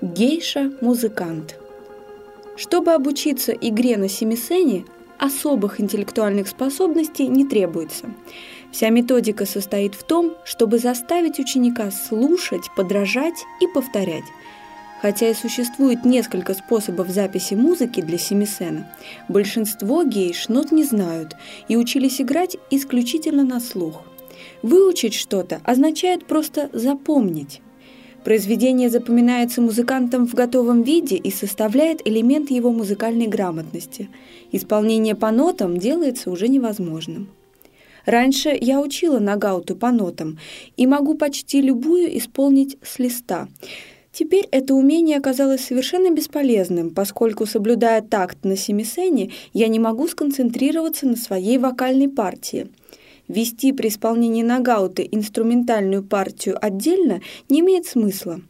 Гейша-музыкант. Чтобы обучиться игре на семисене, особых интеллектуальных способностей не требуется. Вся методика состоит в том, чтобы заставить ученика слушать, подражать и повторять. Хотя и существует несколько способов записи музыки для семисена, большинство гейш нот не знают и учились играть исключительно на слух. Выучить что-то означает просто запомнить. Произведение запоминается музыкантом в готовом виде и составляет элемент его музыкальной грамотности. Исполнение по нотам делается уже невозможным. Раньше я учила нагауту по нотам и могу почти любую исполнить с листа. Теперь это умение оказалось совершенно бесполезным, поскольку, соблюдая такт на семисене, я не могу сконцентрироваться на своей вокальной партии – Вести при исполнении нагауты инструментальную партию отдельно не имеет смысла,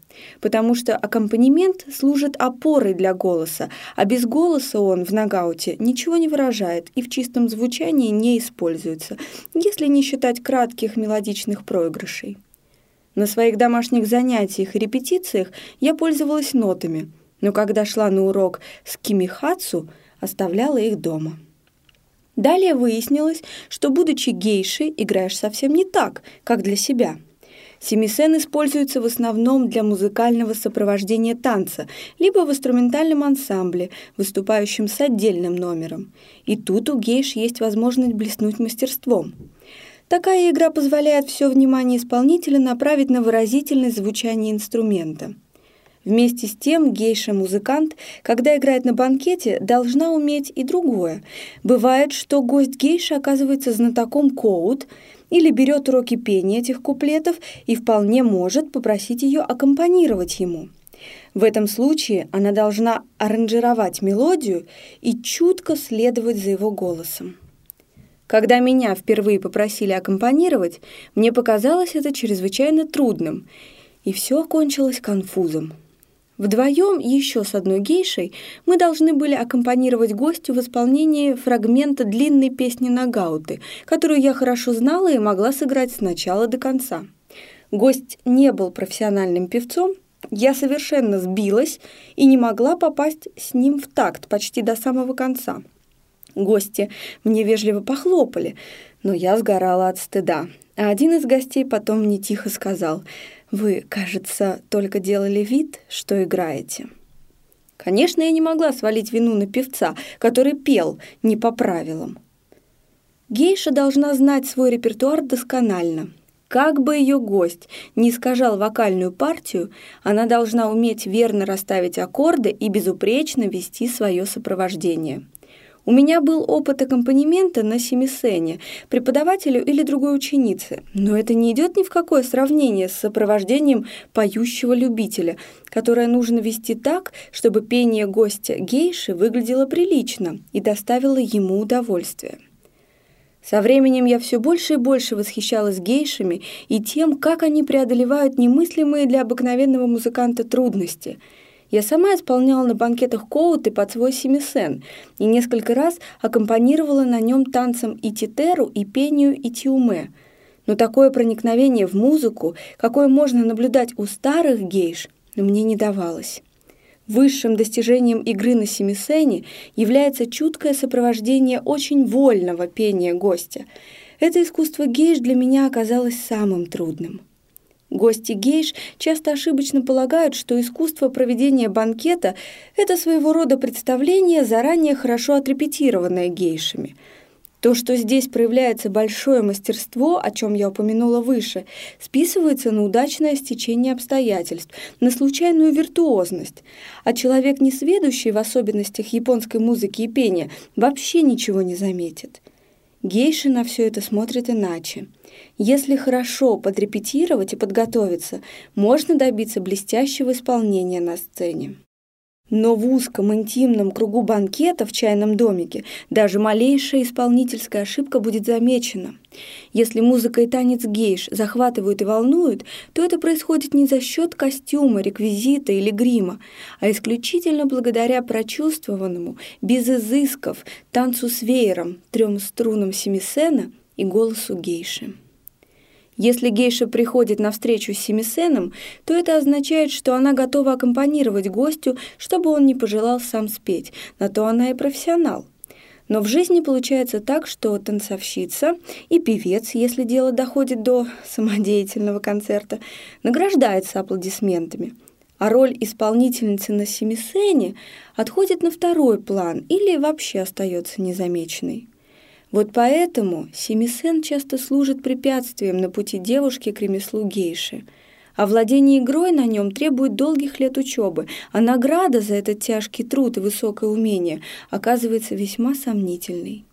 потому что аккомпанемент служит опорой для голоса, а без голоса он в нагауте ничего не выражает и в чистом звучании не используется, если не считать кратких мелодичных проигрышей. На своих домашних занятиях и репетициях я пользовалась нотами, но когда шла на урок с кимихацу, оставляла их дома. Далее выяснилось, что, будучи гейшей, играешь совсем не так, как для себя. Семисен используется в основном для музыкального сопровождения танца, либо в инструментальном ансамбле, выступающем с отдельным номером. И тут у гейш есть возможность блеснуть мастерством. Такая игра позволяет все внимание исполнителя направить на выразительность звучания инструмента – Вместе с тем гейша-музыкант, когда играет на банкете, должна уметь и другое. Бывает, что гость гейша оказывается знатоком коут или берет уроки пения этих куплетов и вполне может попросить ее аккомпанировать ему. В этом случае она должна аранжировать мелодию и чутко следовать за его голосом. Когда меня впервые попросили аккомпанировать, мне показалось это чрезвычайно трудным, и все окончилось конфузом. Вдвоем еще с одной гейшей мы должны были аккомпанировать гостю в исполнении фрагмента длинной песни Нагауты, которую я хорошо знала и могла сыграть с начала до конца. Гость не был профессиональным певцом, я совершенно сбилась и не могла попасть с ним в такт почти до самого конца. Гости мне вежливо похлопали, но я сгорала от стыда. А один из гостей потом мне тихо сказал — вы, кажется, только делали вид, что играете. Конечно, я не могла свалить вину на певца, который пел не по правилам. Гейша должна знать свой репертуар досконально. Как бы ее гость не искажал вокальную партию, она должна уметь верно расставить аккорды и безупречно вести свое сопровождение. У меня был опыт аккомпанемента на семисене, преподавателю или другой ученице, но это не идет ни в какое сравнение с сопровождением поющего любителя, которое нужно вести так, чтобы пение гостя гейши выглядело прилично и доставило ему удовольствие. Со временем я все больше и больше восхищалась гейшами и тем, как они преодолевают немыслимые для обыкновенного музыканта трудности – я сама исполняла на банкетах коуты под свой семисен и несколько раз аккомпанировала на нем танцам и титеру, и пению, и тиуме. Но такое проникновение в музыку, какое можно наблюдать у старых гейш, мне не давалось. Высшим достижением игры на семисене является чуткое сопровождение очень вольного пения гостя. Это искусство гейш для меня оказалось самым трудным. Гости гейш часто ошибочно полагают, что искусство проведения банкета – это своего рода представление, заранее хорошо отрепетированное гейшами. То, что здесь проявляется большое мастерство, о чем я упомянула выше, списывается на удачное стечение обстоятельств, на случайную виртуозность, а человек, не сведущий в особенностях японской музыки и пения, вообще ничего не заметит. Гейши на все это смотрят иначе – если хорошо подрепетировать и подготовиться, можно добиться блестящего исполнения на сцене. Но в узком интимном кругу банкета в чайном домике даже малейшая исполнительская ошибка будет замечена. Если музыка и танец гейш захватывают и волнуют, то это происходит не за счет костюма, реквизита или грима, а исключительно благодаря прочувствованному, без изысков, танцу с веером, трем струнам семисена и голосу гейши. Если гейша приходит на встречу с Семисеном, то это означает, что она готова аккомпанировать гостю, чтобы он не пожелал сам спеть, на то она и профессионал. Но в жизни получается так, что танцовщица и певец, если дело доходит до самодеятельного концерта, награждается аплодисментами, а роль исполнительницы на семисцене отходит на второй план или вообще остается незамеченной. Вот поэтому семисен часто служит препятствием на пути девушки к ремеслу гейши. А владение игрой на нем требует долгих лет учебы, а награда за этот тяжкий труд и высокое умение оказывается весьма сомнительной.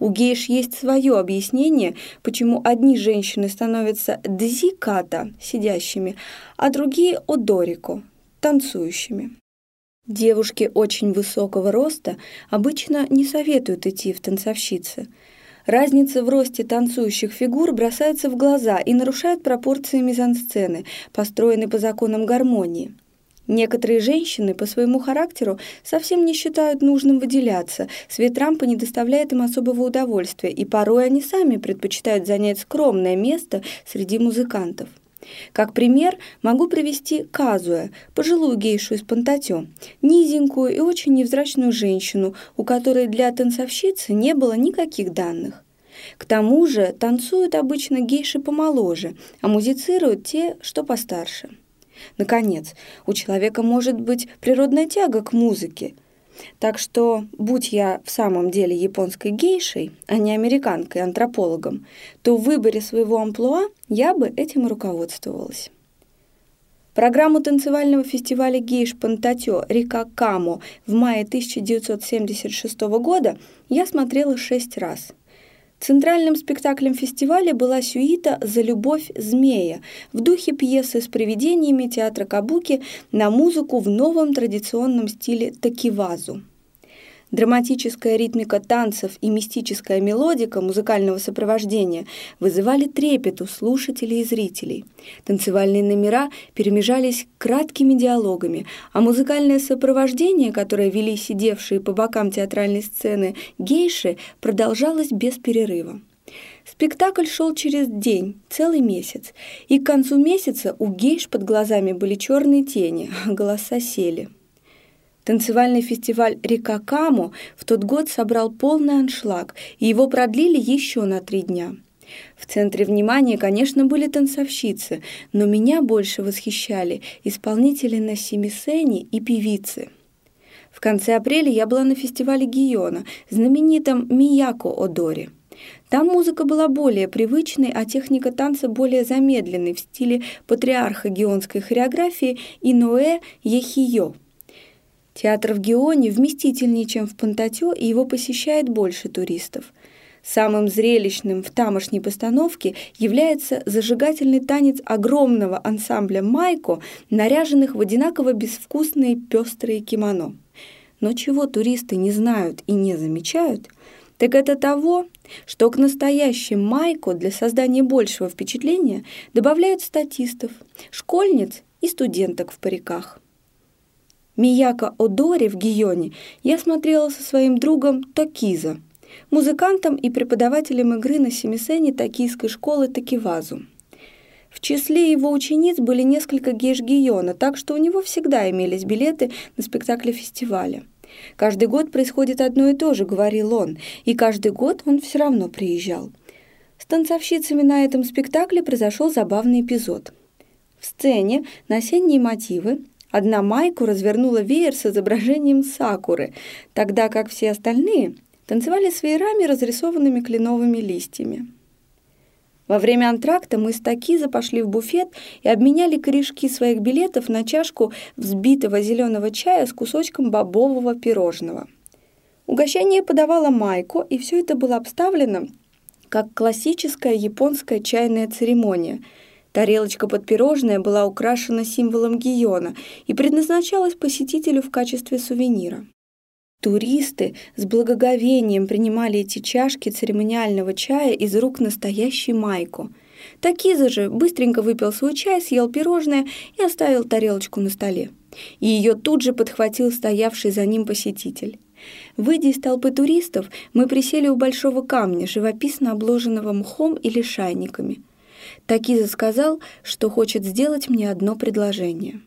У гейш есть свое объяснение, почему одни женщины становятся дзиката, сидящими, а другие одорико, танцующими. Девушки очень высокого роста обычно не советуют идти в танцовщицы. Разница в росте танцующих фигур бросается в глаза и нарушает пропорции мизансцены, построенной по законам гармонии. Некоторые женщины по своему характеру совсем не считают нужным выделяться, свет рампы не доставляет им особого удовольствия, и порой они сами предпочитают занять скромное место среди музыкантов. Как пример могу привести Казуэ, пожилую гейшу из Пантатё, низенькую и очень невзрачную женщину, у которой для танцовщицы не было никаких данных. К тому же танцуют обычно гейши помоложе, а музицируют те, что постарше. Наконец, у человека может быть природная тяга к музыке – так что, будь я в самом деле японской гейшей, а не американкой-антропологом, то в выборе своего амплуа я бы этим руководствовалась. Программу танцевального фестиваля гейш Пантатё «Река Камо» в мае 1976 года я смотрела шесть раз. Центральным спектаклем фестиваля была сюита «За любовь змея» в духе пьесы с привидениями театра Кабуки на музыку в новом традиционном стиле такивазу. Драматическая ритмика танцев и мистическая мелодика музыкального сопровождения вызывали трепет у слушателей и зрителей. Танцевальные номера перемежались краткими диалогами, а музыкальное сопровождение, которое вели сидевшие по бокам театральной сцены гейши, продолжалось без перерыва. Спектакль шел через день, целый месяц, и к концу месяца у гейш под глазами были черные тени, а голоса сели. Танцевальный фестиваль «Река Камо» в тот год собрал полный аншлаг, и его продлили еще на три дня. В центре внимания, конечно, были танцовщицы, но меня больше восхищали исполнители на семисене и певицы. В конце апреля я была на фестивале Гиона, знаменитом Мияко Одори. Там музыка была более привычной, а техника танца более замедленной в стиле патриарха гионской хореографии Иноэ Ехиё – Театр в Геоне вместительнее, чем в Пантатё, и его посещает больше туристов. Самым зрелищным в тамошней постановке является зажигательный танец огромного ансамбля майко, наряженных в одинаково безвкусные пестрые кимоно. Но чего туристы не знают и не замечают, так это того, что к настоящим майко для создания большего впечатления добавляют статистов, школьниц и студенток в париках. Мияка Одори в Гионе я смотрела со своим другом Токиза, музыкантом и преподавателем игры на семисене токийской школы Такивазу. В числе его учениц были несколько гейш Гиона, так что у него всегда имелись билеты на спектакли фестиваля. «Каждый год происходит одно и то же», — говорил он, и каждый год он все равно приезжал. С танцовщицами на этом спектакле произошел забавный эпизод. В сцене на осенние мотивы Одна майку развернула веер с изображением сакуры, тогда как все остальные танцевали с веерами, разрисованными кленовыми листьями. Во время антракта мы с Такиза пошли в буфет и обменяли корешки своих билетов на чашку взбитого зеленого чая с кусочком бобового пирожного. Угощение подавала Майко, и все это было обставлено как классическая японская чайная церемония – Тарелочка под пирожное была украшена символом Гиона и предназначалась посетителю в качестве сувенира. Туристы с благоговением принимали эти чашки церемониального чая из рук настоящей Майко. Такиза же быстренько выпил свой чай, съел пирожное и оставил тарелочку на столе. И ее тут же подхватил стоявший за ним посетитель. Выйдя из толпы туристов, мы присели у большого камня, живописно обложенного мхом или шайниками. Такиза сказал, что хочет сделать мне одно предложение.